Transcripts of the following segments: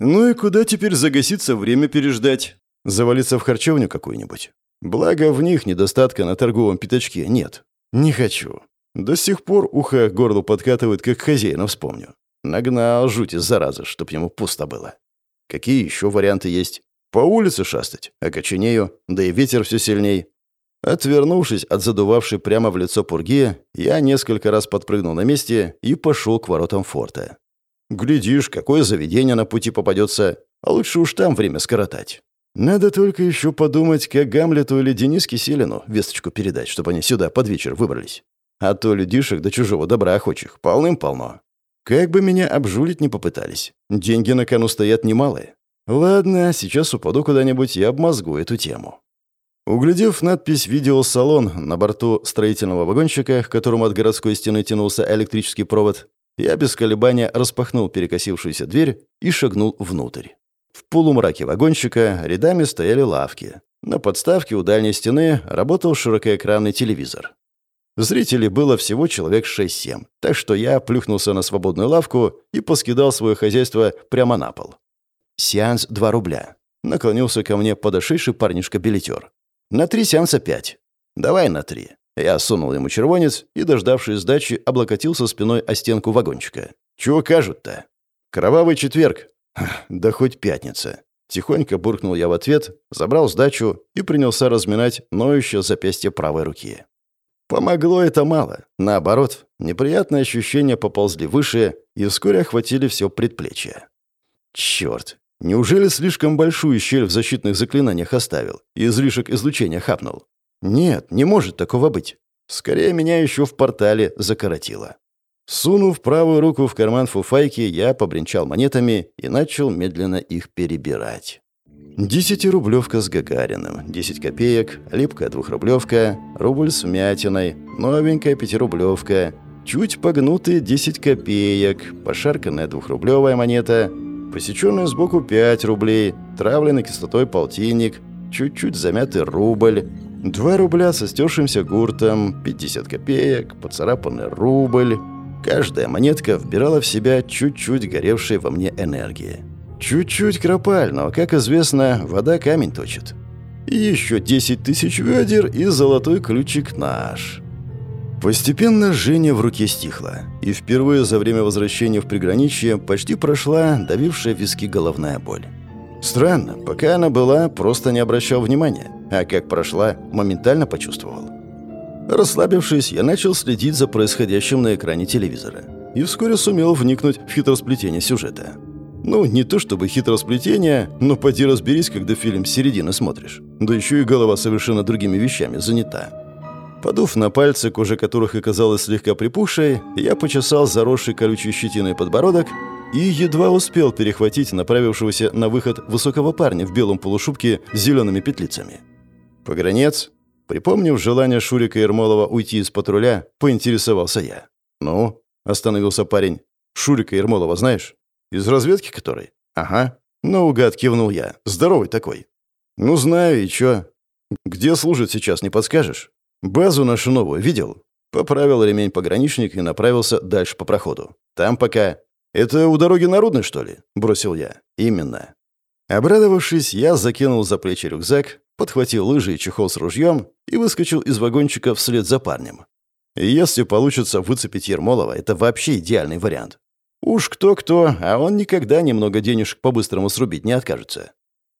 Ну и куда теперь загаситься, время переждать? Завалиться в харчевню какую-нибудь? Благо, в них недостатка на торговом пятачке нет. Не хочу. До сих пор ухо к горлу подкатывает, как хозяина вспомню. Нагнал жути, зараза, чтоб ему пусто было. Какие еще варианты есть? По улице шастать, окоченею, да и ветер все сильней. Отвернувшись от задувавшей прямо в лицо пурги, я несколько раз подпрыгнул на месте и пошел к воротам форта. Глядишь, какое заведение на пути попадется, а лучше уж там время скоротать. Надо только еще подумать, как Гамлету или Дениске Селину весточку передать, чтобы они сюда под вечер выбрались. А то людишек до чужого добра охочих полным-полно. Как бы меня обжулить не попытались. Деньги на кону стоят немалые. Ладно, сейчас упаду куда-нибудь и обмозгу эту тему. Углядев надпись «Видеосалон» на борту строительного вагончика, к которому от городской стены тянулся электрический провод, я без колебания распахнул перекосившуюся дверь и шагнул внутрь. В полумраке вагончика рядами стояли лавки. На подставке у дальней стены работал широкоэкранный телевизор. Зрителей было всего человек 6-7, так что я плюхнулся на свободную лавку и поскидал свое хозяйство прямо на пол. «Сеанс 2 рубля». Наклонился ко мне подошедший парнишка-билетер. «На три сеанса пять. Давай на три». Я сунул ему червонец и, дождавшись сдачи, облокотился спиной о стенку вагончика. «Чего кажут-то?» «Кровавый четверг». «Да хоть пятница». Тихонько буркнул я в ответ, забрал сдачу и принялся разминать ноющее запястье правой руки. Помогло это мало. Наоборот, неприятные ощущения поползли выше и вскоре охватили все предплечье. Черт, неужели слишком большую щель в защитных заклинаниях оставил и излишек излучения хапнул? Нет, не может такого быть. Скорее, меня еще в портале закоротило. Сунув правую руку в карман фуфайки, я побренчал монетами и начал медленно их перебирать. Десятирублевка с Гагариным, 10 копеек, липкая двухрублевка, рубль с мятиной, новенькая пятирублевка, чуть погнутые 10 копеек, пошарканная двухрублевая монета, посеченная сбоку 5 рублей, травленный кислотой полтинник, чуть-чуть замятый рубль, 2 рубля со стершимся гуртом, 50 копеек, поцарапанный рубль. Каждая монетка вбирала в себя чуть-чуть горевшей во мне энергии. Чуть-чуть кропаль, но, как известно, вода камень точит. И еще 10 тысяч ведер и золотой ключик наш. Постепенно жжение в руке стихло, и впервые за время возвращения в приграничье почти прошла давившая виски головная боль. Странно, пока она была, просто не обращал внимания, а как прошла, моментально почувствовал. Расслабившись, я начал следить за происходящим на экране телевизора и вскоре сумел вникнуть в хитросплетение сюжета. Ну, не то чтобы хитросплетение, но поди разберись, когда фильм с середины смотришь. Да еще и голова совершенно другими вещами занята. Подув на пальцы, кожа которых оказалась слегка припухшей, я почесал заросший колючей щетиной подбородок и едва успел перехватить направившегося на выход высокого парня в белом полушубке с зелеными петлицами. Погранец, припомнив желание Шурика Ермолова уйти из патруля, поинтересовался я. «Ну?» – остановился парень. «Шурика Ермолова знаешь?» «Из разведки который?» «Ага». «Наугад», — кивнул я. «Здоровый такой». «Ну, знаю, и чё?» «Где служит сейчас, не подскажешь?» «Базу нашу новую видел?» Поправил ремень пограничник и направился дальше по проходу. «Там пока...» «Это у дороги народной, что ли?» — бросил я. «Именно». Обрадовавшись, я закинул за плечи рюкзак, подхватил лыжи и чехол с ружьем и выскочил из вагончика вслед за парнем. Если получится выцепить Ермолова, это вообще идеальный вариант. Уж кто-кто, а он никогда немного денежек по-быстрому срубить не откажется.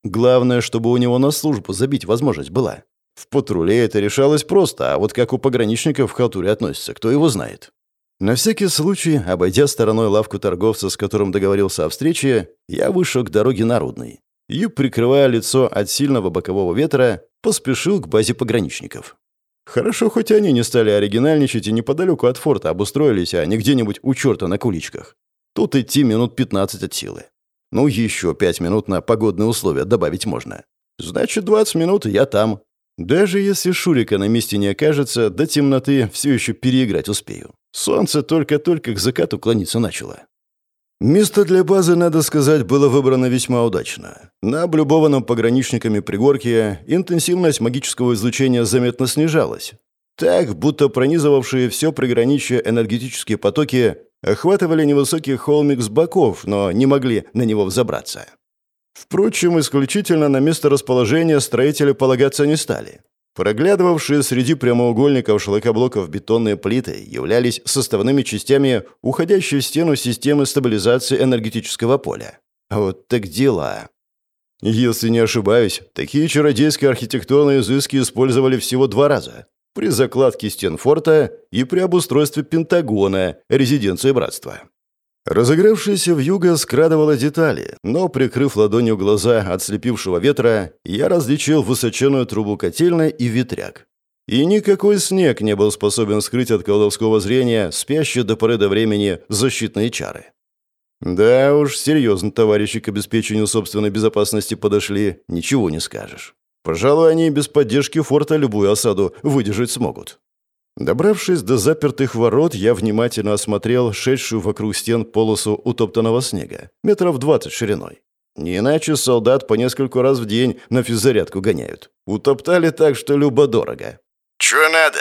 Главное, чтобы у него на службу забить возможность была. В патруле это решалось просто, а вот как у пограничников в халтуре относятся, кто его знает. На всякий случай, обойдя стороной лавку торговца, с которым договорился о встрече, я вышел к дороге Народной и, прикрывая лицо от сильного бокового ветра, поспешил к базе пограничников. Хорошо, хоть они не стали оригинальничать и неподалеку от форта обустроились, а не где-нибудь у черта на куличках. Тут идти минут 15 от силы. Ну, еще 5 минут на погодные условия добавить можно. Значит, 20 минут я там. Даже если Шурика на месте не окажется, до темноты все еще переиграть успею. Солнце только-только к закату клониться начало. Место для базы, надо сказать, было выбрано весьма удачно. На облюбованном пограничниками пригорке интенсивность магического излучения заметно снижалась. Так, будто пронизывавшие все приграничье энергетические потоки охватывали невысокий холмик с боков, но не могли на него взобраться. Впрочем, исключительно на место расположения строители полагаться не стали. Проглядывавшие среди прямоугольников шлакоблоков бетонные плиты являлись составными частями уходящей в стену системы стабилизации энергетического поля. Вот так дела. Если не ошибаюсь, такие чародейские архитектурные изыски использовали всего два раза. При закладке стен форта и при обустройстве Пентагона, резиденции братства. Разыгравшаяся вьюга скрадывала детали, но, прикрыв ладонью глаза от слепившего ветра, я различил высоченную трубу котельной и ветряк. И никакой снег не был способен скрыть от колдовского зрения спящие до поры до времени защитные чары. Да уж, серьезно товарищи к обеспечению собственной безопасности подошли, ничего не скажешь. Пожалуй, они без поддержки форта любую осаду выдержать смогут. Добравшись до запертых ворот, я внимательно осмотрел шедшую вокруг стен полосу утоптанного снега, метров двадцать шириной. Не иначе солдат по нескольку раз в день на физзарядку гоняют. Утоптали так, что любо-дорого. «Чё надо?»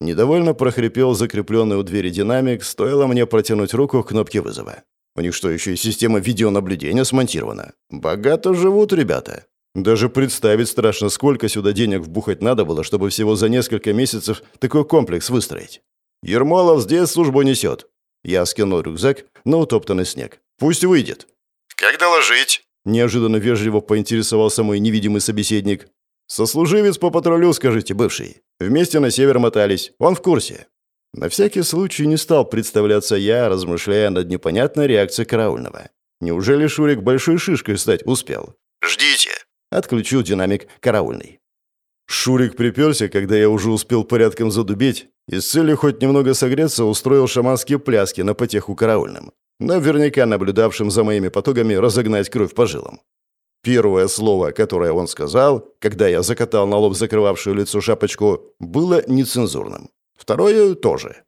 Недовольно прохрипел закрепленный у двери динамик, стоило мне протянуть руку к кнопке вызова. У них что, еще и система видеонаблюдения смонтирована? Богато живут ребята. Даже представить страшно, сколько сюда денег вбухать надо было, чтобы всего за несколько месяцев такой комплекс выстроить. Ермолов здесь службу несет. Я скинул рюкзак на утоптанный снег. Пусть выйдет. «Как доложить?» Неожиданно вежливо поинтересовался мой невидимый собеседник. «Сослуживец по патрулю, скажите, бывший. Вместе на север мотались. Он в курсе». На всякий случай не стал представляться я, размышляя над непонятной реакцией караульного. Неужели Шурик большой шишкой стать успел? «Ждите». Отключил динамик караульный. Шурик приперся, когда я уже успел порядком задубеть, и с целью хоть немного согреться устроил шаманские пляски на потеху караульным, наверняка наблюдавшим за моими потугами разогнать кровь по жилам. Первое слово, которое он сказал, когда я закатал на лоб закрывавшую лицо шапочку, было нецензурным. Второе тоже.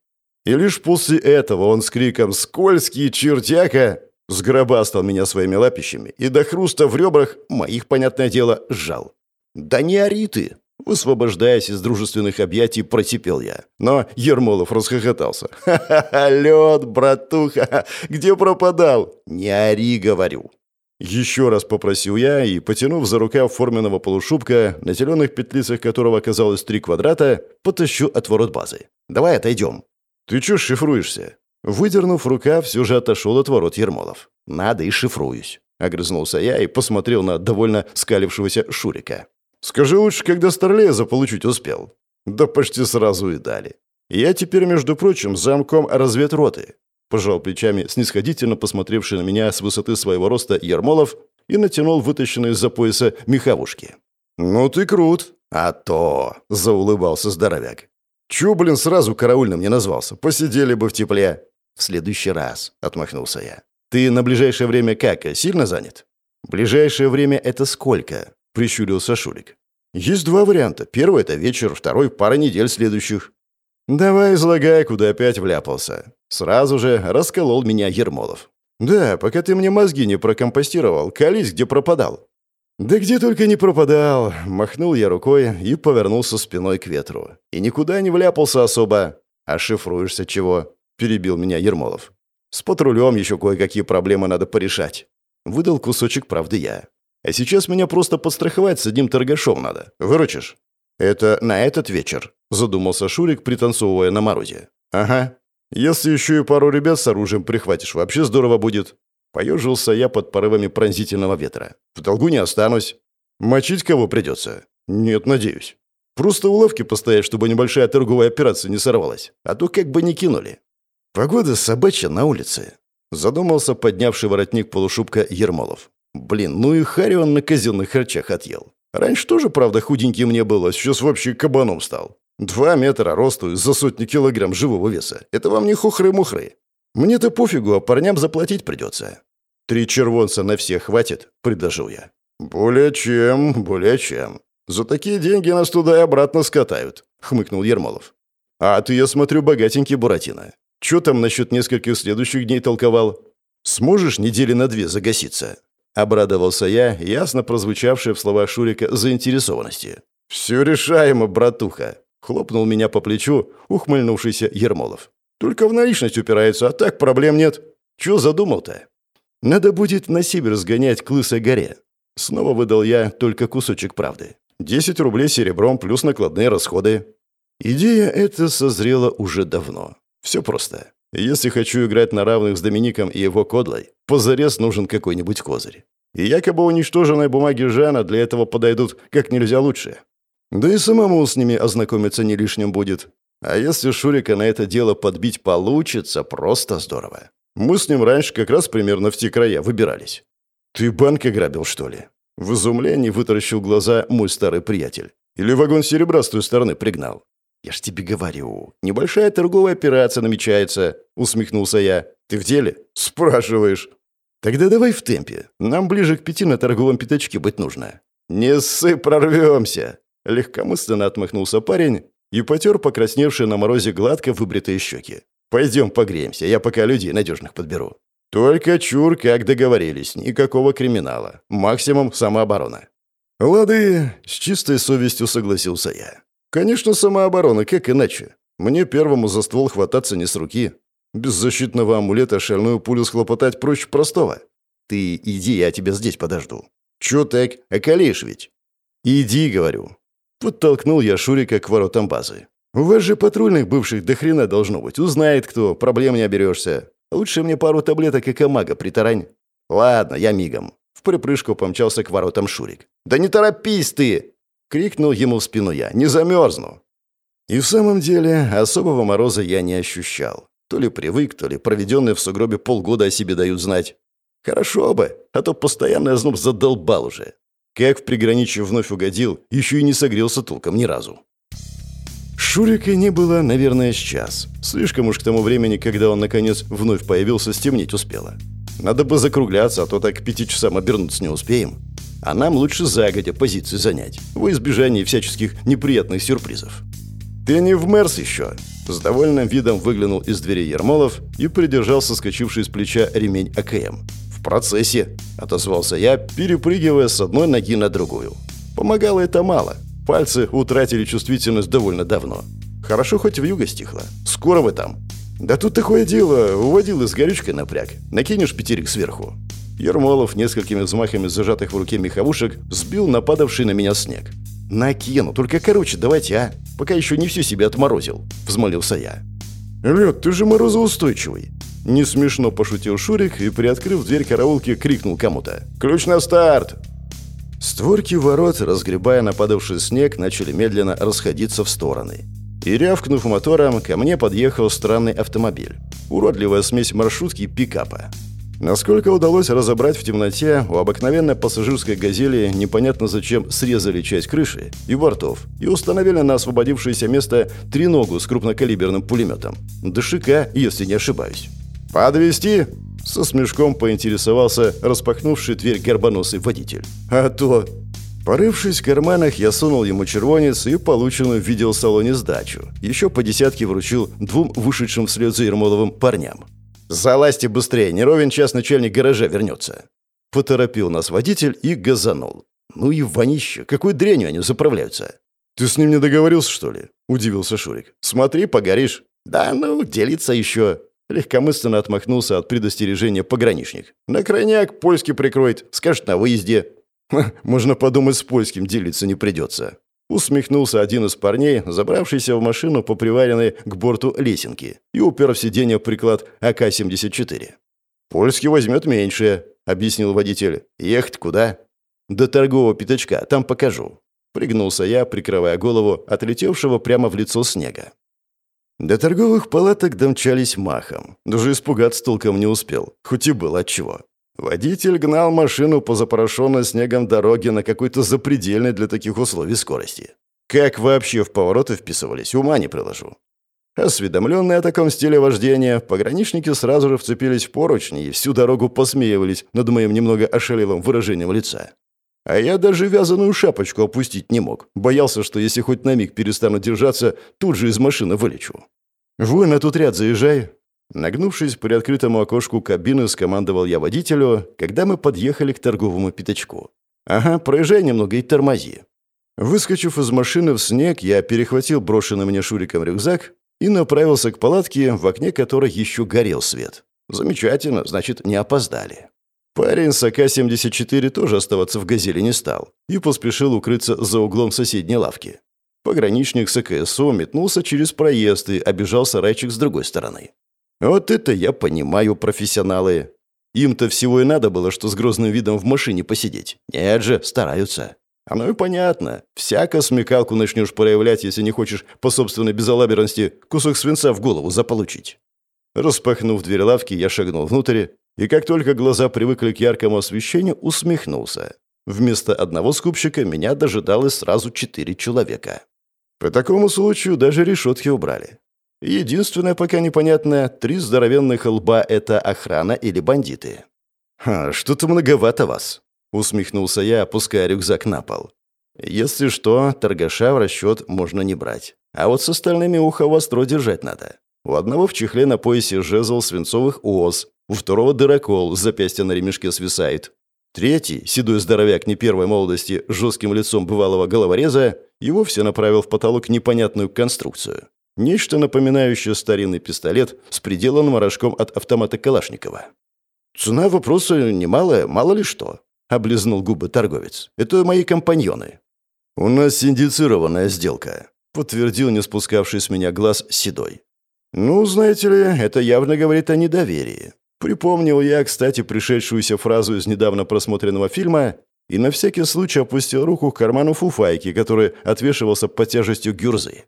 И лишь после этого он с криком «Скользкий чертяка!» Сгробастал меня своими лапищами и до хруста в ребрах, моих, понятное дело, сжал. «Да не ори ты!» Высвобождаясь из дружественных объятий, протипел я. Но Ермолов расхохотался. «Ха-ха-ха, лед, братуха! Где пропадал?» «Не ори, говорю!» Еще раз попросил я и, потянув за рукав форменного полушубка, на зеленых петлицах которого оказалось три квадрата, потащу от ворот базы. «Давай отойдем». «Ты че шифруешься?» Выдернув рука, все же отошел от ворот Ермолов. «Надо и шифруюсь», — огрызнулся я и посмотрел на довольно скалившегося Шурика. «Скажи лучше, когда Старлея заполучить успел». «Да почти сразу и дали. Я теперь, между прочим, замком разведроты». Пожал плечами, снисходительно посмотревший на меня с высоты своего роста Ермолов и натянул вытащенные из-за пояса меховушки. «Ну ты крут!» «А то!» — заулыбался здоровяк. «Чё, блин, сразу караульным не назвался? Посидели бы в тепле!» «В следующий раз», — отмахнулся я. «Ты на ближайшее время как, сильно занят?» «Ближайшее время — это сколько?» — прищурился Шурик. «Есть два варианта. Первый — это вечер, второй — пара недель следующих». «Давай излагай, куда опять вляпался». Сразу же расколол меня Ермолов. «Да, пока ты мне мозги не прокомпостировал, колись, где пропадал». «Да где только не пропадал!» — махнул я рукой и повернулся спиной к ветру. «И никуда не вляпался особо. А шифруешься чего?» Перебил меня Ермолов. «С патрулем еще кое-какие проблемы надо порешать». Выдал кусочек правды я. «А сейчас меня просто подстраховать с одним торгашом надо. Выручишь?» «Это на этот вечер», — задумался Шурик, пританцовывая на морозе. «Ага. Если еще и пару ребят с оружием прихватишь, вообще здорово будет». Поежился я под порывами пронзительного ветра. «В долгу не останусь. Мочить кого придется?» «Нет, надеюсь. Просто уловки поставить, чтобы небольшая торговая операция не сорвалась. А то как бы не кинули». «Погода собачья на улице», — задумался поднявший воротник полушубка Ермолов. «Блин, ну и Харри он на казенных харчах отъел. Раньше тоже, правда, худеньким не было, сейчас вообще кабаном стал. Два метра росту за сотни килограмм живого веса. Это вам не хухры-мухры. Мне-то пофигу, а парням заплатить придется». «Три червонца на всех хватит», — предложил я. «Более чем, более чем. За такие деньги нас туда и обратно скатают», — хмыкнул Ермолов. «А ты, я смотрю, богатенький Буратино. Чё там насчет нескольких следующих дней толковал? Сможешь недели на две загаситься?» Обрадовался я, ясно прозвучавшая в словах Шурика заинтересованности. «Все решаемо, братуха!» — хлопнул меня по плечу ухмыльнувшийся Ермолов. Только в наличность упирается, а так проблем нет. Чё задумал-то? Надо будет на север сгонять к Лысой горе. Снова выдал я только кусочек правды. 10 рублей серебром плюс накладные расходы. Идея эта созрела уже давно. Все просто. Если хочу играть на равных с Домиником и его кодлой, позарез нужен какой-нибудь козырь. И якобы уничтоженные бумаги Жана для этого подойдут как нельзя лучше. Да и самому с ними ознакомиться не лишним будет. А если Шурика на это дело подбить получится, просто здорово. Мы с ним раньше как раз примерно в те края выбирались. «Ты банк ограбил, что ли?» В изумлении вытаращил глаза мой старый приятель. «Или вагон серебра с той стороны пригнал?» «Я ж тебе говорю, небольшая торговая операция намечается», — усмехнулся я. «Ты в деле?» «Спрашиваешь». «Тогда давай в темпе. Нам ближе к пяти на торговом пятачке быть нужно». «Не ссы, прорвемся!» Легкомысленно отмахнулся парень и потер покрасневшие на морозе гладко выбритые щеки. «Пойдем погреемся, я пока людей надежных подберу». «Только чур, как договорились, никакого криминала. Максимум самооборона». «Лады», — с чистой совестью согласился я. «Конечно, самооборона, как иначе? Мне первому за ствол хвататься не с руки. Без защитного амулета шальную пулю схлопотать проще простого. Ты иди, я тебя здесь подожду». «Чё так? Околеешь ведь?» «Иди», — говорю. Подтолкнул я Шурика к воротам базы. «У вас же патрульных бывших до хрена должно быть. Узнает кто, проблем не оберешься. Лучше мне пару таблеток и камага притарань». «Ладно, я мигом». В припрыжку помчался к воротам Шурик. «Да не торопись ты!» — крикнул ему в спину я. «Не замерзну!» И в самом деле особого мороза я не ощущал. То ли привык, то ли проведенные в сугробе полгода о себе дают знать. Хорошо бы, а то постоянный озноб задолбал уже. Как в приграничье вновь угодил, еще и не согрелся толком ни разу. Шурика не было, наверное, сейчас. Слишком уж к тому времени, когда он, наконец, вновь появился, стемнеть успело. Надо бы закругляться, а то так к пяти часам обернуться не успеем. А нам лучше загодя позиции занять, во избежание всяческих неприятных сюрпризов. «Ты не в Мерс еще!» С довольным видом выглянул из двери Ермолов и придержал соскочивший с плеча ремень АКМ. «В процессе!» – отозвался я, перепрыгивая с одной ноги на другую. Помогало это мало – Пальцы утратили чувствительность довольно давно. Хорошо хоть в юго стихло. Скоро вы там. Да тут такое дело. Уводил из горючкой напряг. Накинешь пятерик сверху. Ермолов несколькими взмахами зажатых в руке меховушек сбил нападавший на меня снег. «Накину, только короче давайте, а? Пока еще не все себе отморозил», — взмолился я. «Лед, ты же морозоустойчивый!» Не смешно пошутил Шурик и, приоткрыв дверь караулки, крикнул кому-то. «Ключ на старт!» Створки ворот, разгребая нападавший снег, начали медленно расходиться в стороны. И рявкнув мотором, ко мне подъехал странный автомобиль. Уродливая смесь маршрутки и пикапа. Насколько удалось разобрать в темноте, у обыкновенной пассажирской «Газели» непонятно зачем срезали часть крыши и бортов и установили на освободившееся место треногу с крупнокалиберным пулеметом. ДШК, если не ошибаюсь. «Подвезти?» Со смешком поинтересовался распахнувший дверь горбоносый водитель. «А то...» Порывшись в карманах, я сунул ему червонец и полученную в видеосалоне сдачу. Еще по десятке вручил двум вышедшим вслед за Ермоловым парням. «Залазьте быстрее, не ровен час начальник гаража вернется». Поторопил нас водитель и газанул. «Ну и вонище, какой дрянью они заправляются!» «Ты с ним не договорился, что ли?» – удивился Шурик. «Смотри, погоришь». «Да ну, делиться еще». Легкомысленно отмахнулся от предостережения пограничник. «На крайняк польский прикроет, скажет на выезде». «Можно подумать, с польским делиться не придется». Усмехнулся один из парней, забравшийся в машину по приваренной к борту лесенке и упер в сиденье приклад АК-74. «Польский возьмет меньше», — объяснил водитель. «Ехать куда?» «До торгового пятачка, там покажу». Пригнулся я, прикрывая голову отлетевшего прямо в лицо снега. До торговых палаток домчались махом. Даже испугаться толком не успел, хоть и было отчего. Водитель гнал машину по запорошенной снегом дороге на какой-то запредельной для таких условий скорости. Как вообще в повороты вписывались, ума не приложу. Осведомленные о таком стиле вождения, пограничники сразу же вцепились в поручни и всю дорогу посмеивались над моим немного ошалелым выражением лица. А я даже вязаную шапочку опустить не мог. Боялся, что если хоть на миг перестану держаться, тут же из машины вылечу. «Вы на тут ряд заезжай». Нагнувшись к приоткрытому окошку кабины, скомандовал я водителю, когда мы подъехали к торговому пятачку. «Ага, проезжай немного и тормози». Выскочив из машины в снег, я перехватил брошенный мне Шуриком рюкзак и направился к палатке, в окне которой еще горел свет. Замечательно, значит, не опоздали. Парень с АК-74 тоже оставаться в «Газели» не стал и поспешил укрыться за углом соседней лавки. Пограничник с АКСО метнулся через проезд и обижал сарайчик с другой стороны. Вот это я понимаю, профессионалы. Им-то всего и надо было, что с грозным видом в машине посидеть. Нет же, стараются. Оно и понятно. Всяко смекалку начнешь проявлять, если не хочешь по собственной безалаберности кусок свинца в голову заполучить. Распахнув дверь лавки, я шагнул внутрь, и как только глаза привыкли к яркому освещению, усмехнулся. Вместо одного скупщика меня дожидалось сразу четыре человека. По такому случаю даже решетки убрали. Единственное пока непонятное, три здоровенных лба — это охрана или бандиты. «Ха, что-то многовато вас», — усмехнулся я, опуская рюкзак на пол. «Если что, торгаша в расчет можно не брать. А вот с остальными ухо востро держать надо. У одного в чехле на поясе жезл свинцовых ос, у второго дырокол с запястья на ремешке свисает. Третий, седой здоровяк не первой молодости, жестким лицом бывалого головореза, и вовсе направил в потолок непонятную конструкцию. Нечто напоминающее старинный пистолет с приделанным рожком от автомата Калашникова. «Цена вопроса немалая, мало ли что», — облизнул губы торговец. «Это мои компаньоны». «У нас синдицированная сделка», — подтвердил не спускавший с меня глаз Седой. «Ну, знаете ли, это явно говорит о недоверии. Припомнил я, кстати, пришедшуюся фразу из недавно просмотренного фильма и на всякий случай опустил руку к карману фуфайки, который отвешивался под тяжестью гюрзы.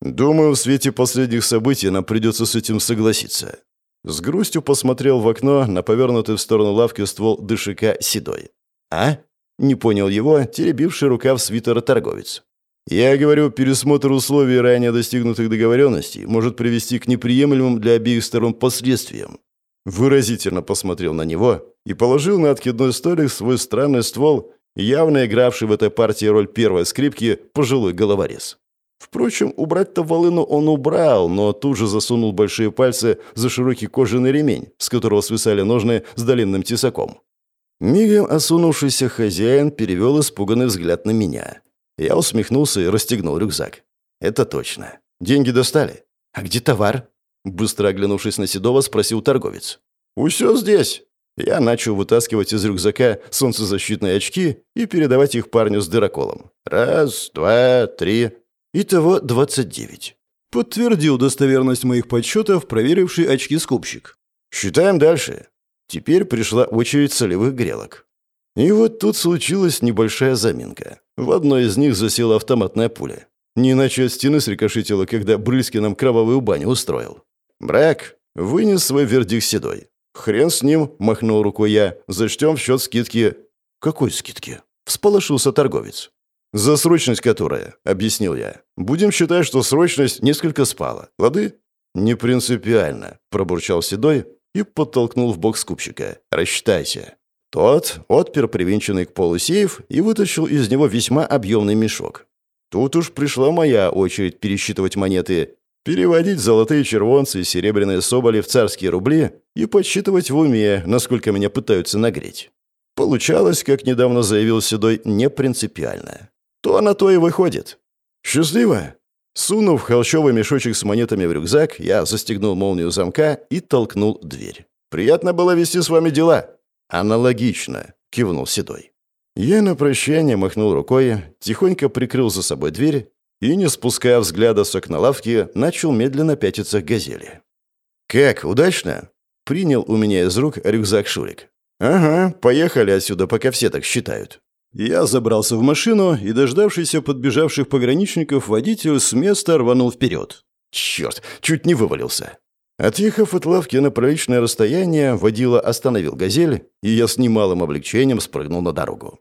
«Думаю, в свете последних событий нам придется с этим согласиться». С грустью посмотрел в окно на повернутый в сторону лавки ствол дышика седой. «А?» — не понял его, теребивший рукав свитера торговец. «Я говорю, пересмотр условий ранее достигнутых договоренностей может привести к неприемлемым для обеих сторон последствиям выразительно посмотрел на него и положил на откидной столик свой странный ствол, явно игравший в этой партии роль первой скрипки пожилой головорез. Впрочем, убрать-то волыну он убрал, но тут же засунул большие пальцы за широкий кожаный ремень, с которого свисали ножны с длинным тесаком. Мигом осунувшийся хозяин перевел испуганный взгляд на меня. Я усмехнулся и расстегнул рюкзак. «Это точно. Деньги достали. А где товар?» Быстро оглянувшись на Седова, спросил торговец. «Усё здесь». Я начал вытаскивать из рюкзака солнцезащитные очки и передавать их парню с дыроколом. Раз, два, три. Итого двадцать девять. Подтвердил достоверность моих подсчетов, проверивший очки скупщик. «Считаем дальше». Теперь пришла очередь солевых грелок. И вот тут случилась небольшая заминка. В одной из них засела автоматная пуля. Не иначе от стены срикошетила, когда Брыльский нам кровавую баню устроил. «Брак!» — вынес свой вердикт седой. «Хрен с ним!» — махнул рукой я. «Зачтем в счет скидки». «Какой скидки?» — всполошился торговец. «За срочность которая», — объяснил я. «Будем считать, что срочность несколько спала. Лады?» «Не принципиально», — пробурчал Седой и подтолкнул в бок скупщика. «Рассчитайся». Тот отпер привинченный к полу сейф и вытащил из него весьма объемный мешок. Тут уж пришла моя очередь пересчитывать монеты, переводить золотые червонцы и серебряные соболи в царские рубли и подсчитывать в уме, насколько меня пытаются нагреть. Получалось, как недавно заявил Седой, не принципиально. То на то и выходит. Счастливо! Сунув холщовый мешочек с монетами в рюкзак, я застегнул молнию замка и толкнул дверь. «Приятно было вести с вами дела». «Аналогично», — кивнул Седой. Я на прощание махнул рукой, тихонько прикрыл за собой дверь и, не спуская взгляда с окна лавки, начал медленно пятиться к газели. «Как, удачно?» — принял у меня из рук рюкзак Шурик. «Ага, поехали отсюда, пока все так считают». Я забрался в машину, и дождавшийся подбежавших пограничников водитель с места рванул вперед. Черт, чуть не вывалился. Отъехав от лавки на приличное расстояние, водила остановил «Газель», и я с немалым облегчением спрыгнул на дорогу.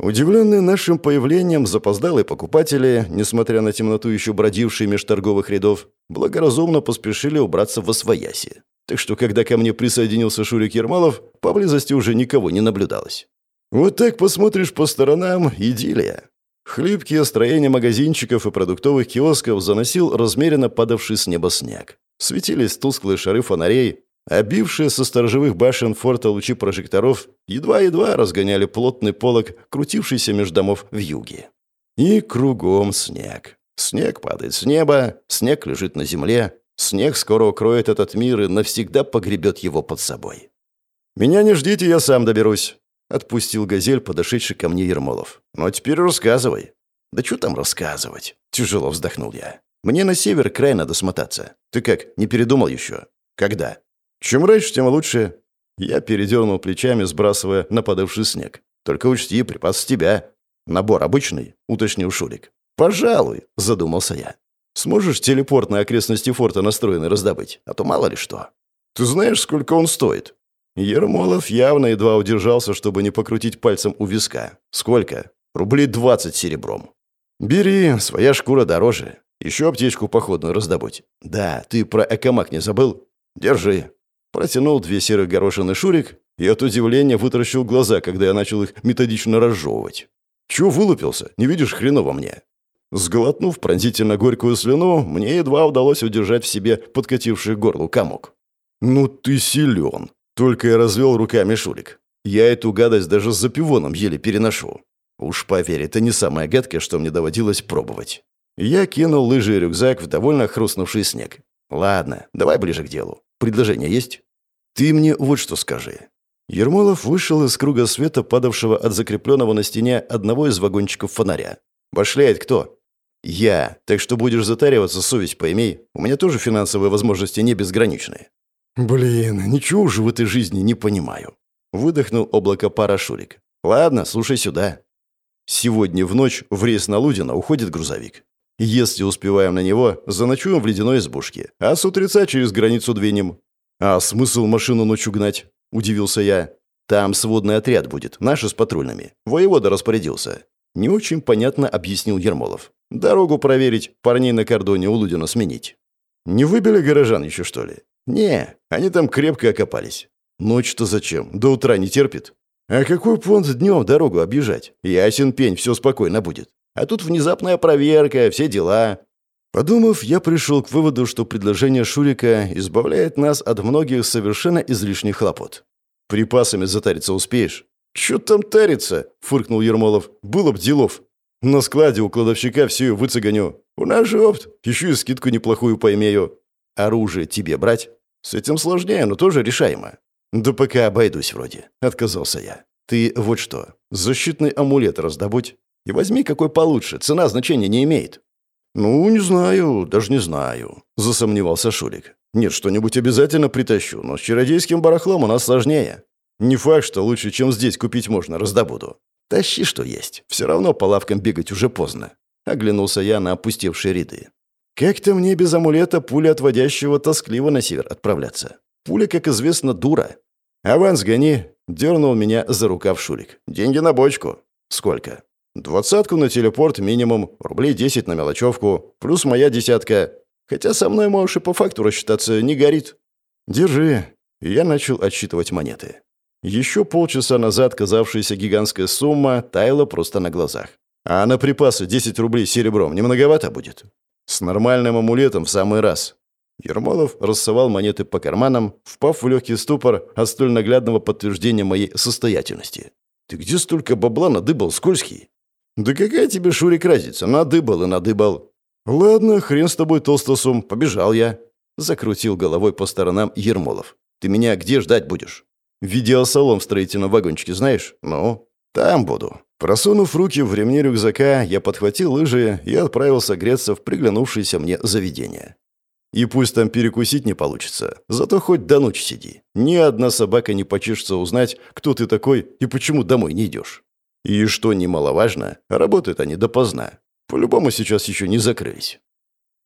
Удивленные нашим появлением запоздалые покупатели, несмотря на темноту еще бродившие меж торговых рядов, благоразумно поспешили убраться во свояси. Так что, когда ко мне присоединился Шурик Ермалов, поблизости уже никого не наблюдалось. Вот так посмотришь по сторонам – идиллия. Хлипкие строения магазинчиков и продуктовых киосков заносил размеренно падавший с неба снег. Светились тусклые шары фонарей, Обившие со сторожевых башен форта лучи прожекторов едва-едва разгоняли плотный полог, крутившийся между домов в юге. И кругом снег. Снег падает с неба, снег лежит на земле, Снег скоро укроет этот мир и навсегда погребет его под собой. «Меня не ждите, я сам доберусь», — отпустил газель, подошедший ко мне Ермолов. «Ну а теперь рассказывай». «Да что там рассказывать?» — тяжело вздохнул я. «Мне на север край надо смотаться. Ты как, не передумал еще?» «Когда?» «Чем раньше, тем лучше». Я передернул плечами, сбрасывая нападавший снег. «Только учти, припас с тебя». «Набор обычный?» — уточнил Шурик. «Пожалуй», — задумался я. «Сможешь телепорт на окрестности форта настроенный раздобыть? А то мало ли что». «Ты знаешь, сколько он стоит?» Ермолов явно едва удержался, чтобы не покрутить пальцем у виска. «Сколько?» «Рублей двадцать серебром». «Бери, своя шкура дороже. Еще аптечку походную раздобудь». «Да, ты про экомак не забыл?» «Держи». Протянул две серых горошины Шурик и от удивления вытаращил глаза, когда я начал их методично разжевывать. «Чего вылупился? Не видишь хреново мне?» Сглотнув пронзительно горькую слюну, мне едва удалось удержать в себе подкативший горлу комок. «Ну ты силен!» Только и развел руками Шурик. «Я эту гадость даже за пивоном еле переношу. Уж поверь, это не самое гадкое, что мне доводилось пробовать». Я кинул лыжи и рюкзак в довольно хрустнувший снег. «Ладно, давай ближе к делу. Предложение есть?» «Ты мне вот что скажи». Ермолов вышел из круга света, падавшего от закрепленного на стене одного из вагончиков фонаря. «Башляет кто?» «Я. Так что будешь затариваться, совесть пойми. У меня тоже финансовые возможности не безграничные». «Блин, ничего уже в этой жизни не понимаю». Выдохнул облако пара Шурик. «Ладно, слушай сюда. Сегодня в ночь в рейс на Лудина уходит грузовик. Если успеваем на него, заночуем в ледяной избушке, а с утреца через границу двинем. А смысл машину ночью гнать? Удивился я. Там сводный отряд будет, наши с патрульными. Воевода распорядился. Не очень понятно объяснил Ермолов. Дорогу проверить, парней на кордоне у Лудина сменить. Не выбили горожан еще, что ли? Не, они там крепко окопались. Ночь-то зачем? До утра не терпит. А какой понт днем дорогу объезжать? Ясен пень, все спокойно будет. А тут внезапная проверка, все дела. Подумав, я пришел к выводу, что предложение Шурика избавляет нас от многих совершенно излишних хлопот. «Припасами затариться успеешь?» «Чё там тариться?» — фыркнул Ермолов. «Было б делов. На складе у кладовщика все выцеганю. У нас же опт. Еще и скидку неплохую поймею. Оружие тебе брать? С этим сложнее, но тоже решаемо. Да пока обойдусь вроде. Отказался я. Ты вот что, защитный амулет раздобудь. И возьми какой получше, цена значения не имеет». «Ну, не знаю, даже не знаю», — засомневался Шурик. «Нет, что-нибудь обязательно притащу, но с чародейским барахлом у нас сложнее. Не факт, что лучше, чем здесь купить можно, раздобуду. Тащи, что есть. Все равно по лавкам бегать уже поздно». Оглянулся я на опустевшие ряды. «Как-то мне без амулета пуля отводящего тоскливо на север отправляться. Пуля, как известно, дура. Аванс гони», — дернул меня за рукав Шурик. «Деньги на бочку». «Сколько?» Двадцатку на телепорт минимум, рублей десять на мелочевку, плюс моя десятка. Хотя со мной можешь и по факту рассчитаться, не горит. Держи. Я начал отсчитывать монеты. Еще полчаса назад казавшаяся гигантская сумма таяла просто на глазах. А на припасы 10 рублей серебром не многовато будет? С нормальным амулетом в самый раз. Ермолов рассовал монеты по карманам, впав в легкий ступор от столь наглядного подтверждения моей состоятельности. «Ты где столько бабла надыбал, скользкий?» «Да какая тебе, Шурик, разница? Надыбал и надыбал». «Ладно, хрен с тобой, толстосум, побежал я». Закрутил головой по сторонам Ермолов. «Ты меня где ждать будешь?» «Видеосалон в строительном вагончике знаешь?» «Ну, там буду». Просунув руки в ремни рюкзака, я подхватил лыжи и отправился греться в приглянувшееся мне заведение. И пусть там перекусить не получится, зато хоть до ночи сиди. Ни одна собака не почешется узнать, кто ты такой и почему домой не идешь. И, что немаловажно, работают они допоздна. По-любому сейчас еще не закрылись.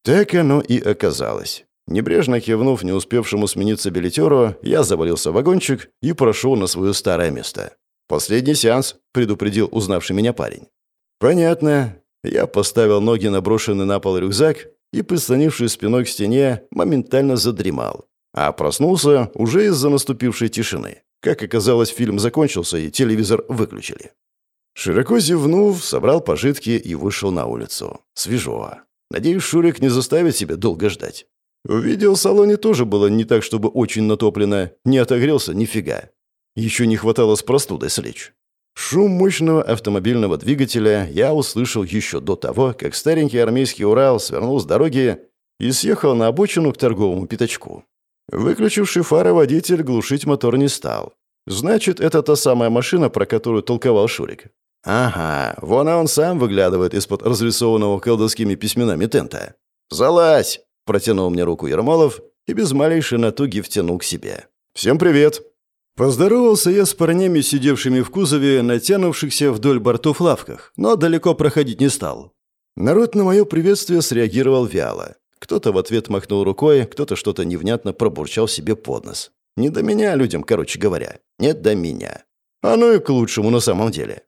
Так оно и оказалось. Небрежно кивнув не успевшему смениться билетеру, я завалился в вагончик и прошел на свое старое место. «Последний сеанс», — предупредил узнавший меня парень. «Понятно». Я поставил ноги на брошенный на пол рюкзак и, прислонившись спиной к стене, моментально задремал. А проснулся уже из-за наступившей тишины. Как оказалось, фильм закончился, и телевизор выключили. Широко зевнув, собрал пожитки и вышел на улицу. Свежо. Надеюсь, Шурик не заставит себя долго ждать. В видеосалоне тоже было не так, чтобы очень натоплено. Не отогрелся нифига. Еще не хватало с простудой слечь. Шум мощного автомобильного двигателя я услышал еще до того, как старенький армейский Урал свернул с дороги и съехал на обочину к торговому пятачку. Выключивший фары водитель глушить мотор не стал. Значит, это та самая машина, про которую толковал Шурик. Ага, вон он сам выглядывает из-под разрисованного колдовскими письменами тента. «Залазь!» – протянул мне руку Ермолов и без малейшей натуги втянул к себе. «Всем привет!» Поздоровался я с парнями, сидевшими в кузове, натянувшихся вдоль бортов лавках, но далеко проходить не стал. Народ на мое приветствие среагировал вяло. Кто-то в ответ махнул рукой, кто-то что-то невнятно пробурчал себе под нос. Не до меня людям, короче говоря. Нет до меня. Оно и к лучшему на самом деле.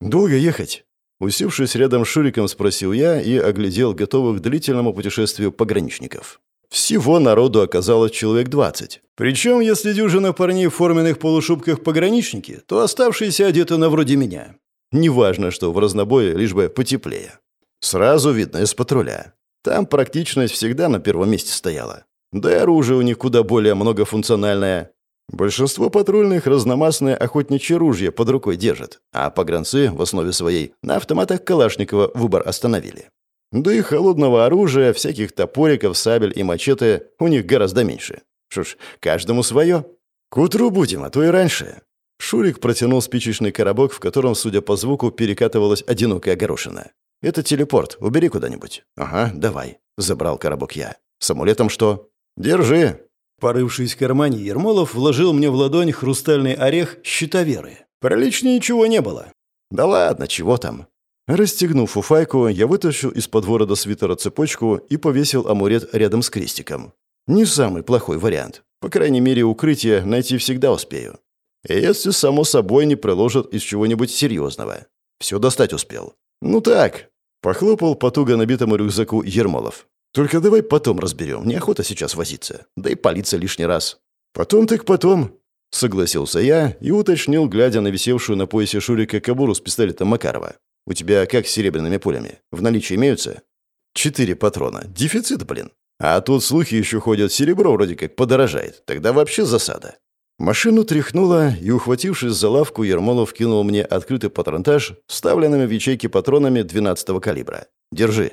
«Долго ехать?» Усевшись рядом с Шуриком, спросил я и оглядел готовых к длительному путешествию пограничников. Всего народу оказалось человек двадцать. Причем, если дюжина парней в форменных полушубках пограничники, то оставшиеся одеты на вроде меня. Неважно, что в разнобое, лишь бы потеплее. Сразу видно из патруля. Там практичность всегда на первом месте стояла. Да и оружие у них куда более многофункциональное. Большинство патрульных разномастное охотничье ружье под рукой держат, а погранцы в основе своей на автоматах Калашникова выбор остановили. Да и холодного оружия, всяких топориков, сабель и мачете у них гораздо меньше. Что ж, каждому свое. К утру будем, а то и раньше. Шурик протянул спичечный коробок, в котором, судя по звуку, перекатывалась одинокая горошина. «Это телепорт. Убери куда-нибудь». «Ага, давай». Забрал коробок я. «С амулетом что?» «Держи». Порывшись в кармане, Ермолов вложил мне в ладонь хрустальный орех щитоверы. Проличнее ничего не было. «Да ладно, чего там?» Расстегнув фуфайку, я вытащил из-под ворота свитера цепочку и повесил амулет рядом с крестиком. Не самый плохой вариант. По крайней мере, укрытие найти всегда успею. Если, само собой, не приложат из чего-нибудь серьезного. Все достать успел. Ну так. Похлопал по туго набитому рюкзаку Ермолов. Только давай потом разберем. Неохота сейчас возиться. Да и палиться лишний раз. Потом так потом. Согласился я и уточнил, глядя на висевшую на поясе Шурика кобуру с пистолетом Макарова. «У тебя как с серебряными пулями? В наличии имеются?» «Четыре патрона. Дефицит, блин. А тут слухи еще ходят, серебро вроде как подорожает. Тогда вообще засада». Машину тряхнуло, и, ухватившись за лавку, Ермолов кинул мне открытый патронтаж, вставленными в ячейки патронами 12-го калибра. «Держи».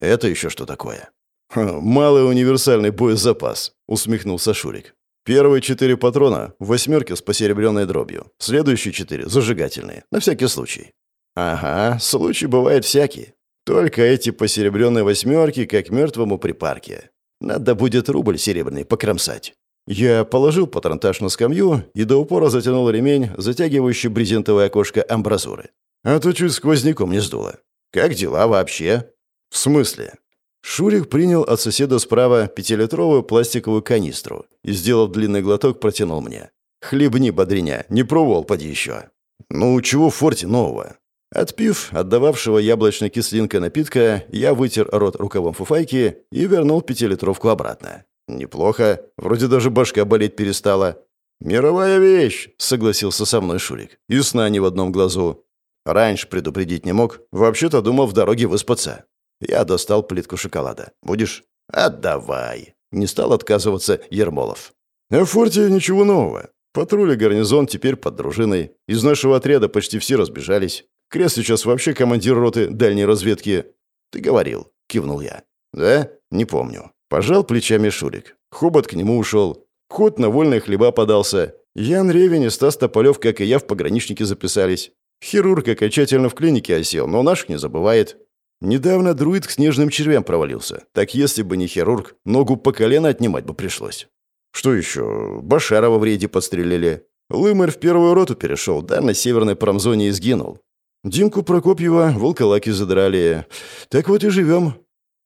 «Это еще что такое?» «Малый универсальный боезапас», — усмехнулся Шурик. «Первые четыре патрона — восьмерки с посеребренной дробью. Следующие четыре — зажигательные, на всякий случай. Ага, случай бывает всякий. Только эти посеребренные восьмерки, как мертвому припарке. Надо будет рубль серебряный покромсать. Я положил патронтаж на скамью и до упора затянул ремень, затягивающий брезентовое окошко амбразуры. А то чуть сквозняком не сдуло. Как дела вообще? В смысле? Шурик принял от соседа справа пятилитровую пластиковую канистру и, сделав длинный глоток, протянул мне. «Хлебни, бодриня, не пробовал, поди еще». «Ну, чего в форте нового? Отпив отдававшего яблочной кислинкой напитка, я вытер рот рукавом фуфайки и вернул пятилитровку обратно. «Неплохо. Вроде даже башка болеть перестала». «Мировая вещь», — согласился со мной Шурик. «И сна не в одном глазу. Раньше предупредить не мог. Вообще-то думал в дороге выспаться». Я достал плитку шоколада. «Будешь?» «Отдавай». Не стал отказываться Ермолов. «А в форте ничего нового. Патруль и гарнизон теперь под дружиной. Из нашего отряда почти все разбежались. Крест сейчас вообще командир роты дальней разведки. Ты говорил, кивнул я. Да? Не помню. Пожал плечами Шурик. Хобот к нему ушел. Ход на вольные хлеба подался. Ян Ревень и Стас Тополев, как и я, в пограничники записались. Хирург окончательно в клинике осел, но наших не забывает. Недавно друид к снежным червям провалился. Так если бы не хирург, ногу по колено отнимать бы пришлось. Что еще? Башарова в рейде подстрелили. Лымарь в первую роту перешел, да на северной промзоне и. Димку Прокопьева волколаки задрали. Так вот и живем».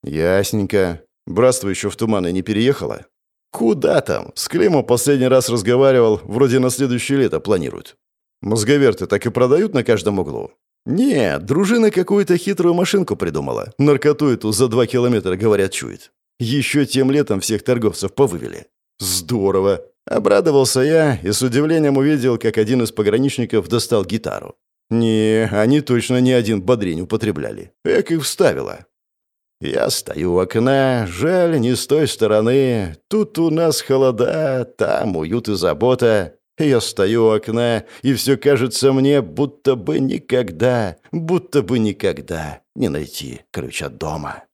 «Ясненько. Братство еще в туманы не переехало?» «Куда там? С Климом последний раз разговаривал. Вроде на следующее лето планируют. Мозговерты так и продают на каждом углу?» «Нет, дружина какую-то хитрую машинку придумала. Наркоту эту за два километра, говорят, чует. Еще тем летом всех торговцев повывели. Здорово!» Обрадовался я и с удивлением увидел, как один из пограничников достал гитару. Не, они точно не один бодрень употребляли. Эк их вставила. Я стою у окна, жаль, не с той стороны. Тут у нас холода, там уют и забота. Я стою у окна, и все кажется мне, будто бы никогда, будто бы никогда не найти ключ от дома.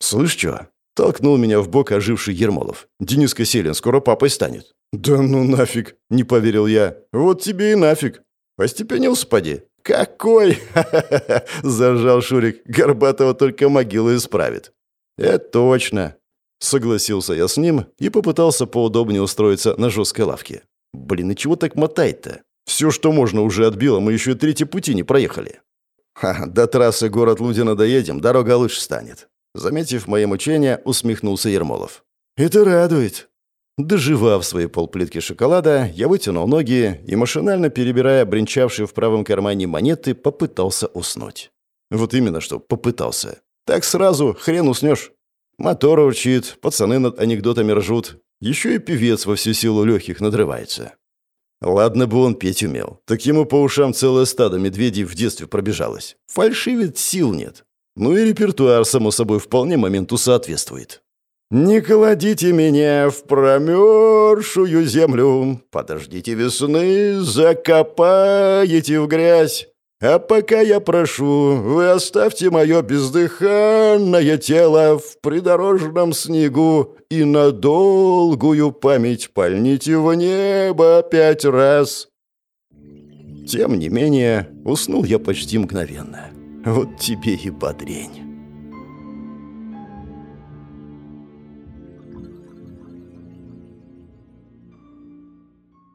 «Слышь, что?» Толкнул меня в бок оживший Ермолов. «Дениска Селин скоро папой станет». «Да ну нафиг!» — не поверил я. «Вот тебе и нафиг!» «Остепенился, поди!» «Какой!» — зажал Шурик. «Горбатого только могилу исправит». «Это точно!» — согласился я с ним и попытался поудобнее устроиться на жесткой лавке. «Блин, и чего так мотает-то? Все, что можно, уже отбило, мы еще и третий пути не проехали». «Ха, до трассы город Лудина доедем, дорога лучше станет». Заметив мои мучения, усмехнулся Ермолов. «Это радует». Доживав свои полплитки шоколада, я вытянул ноги и, машинально перебирая бренчавшие в правом кармане монеты, попытался уснуть. Вот именно что попытался. Так сразу хрен уснешь. Мотор урчит, пацаны над анекдотами ржут. Еще и певец во всю силу легких надрывается. Ладно бы он петь умел. Так ему по ушам целое стадо медведей в детстве пробежалось. Фальшивит сил нет. Ну и репертуар, само собой, вполне моменту соответствует. «Не кладите меня в промерзшую землю, подождите весны, закопаете в грязь. А пока я прошу, вы оставьте мое бездыханное тело в придорожном снегу и на долгую память пальните в небо пять раз». Тем не менее, уснул я почти мгновенно. Вот тебе и бодрень.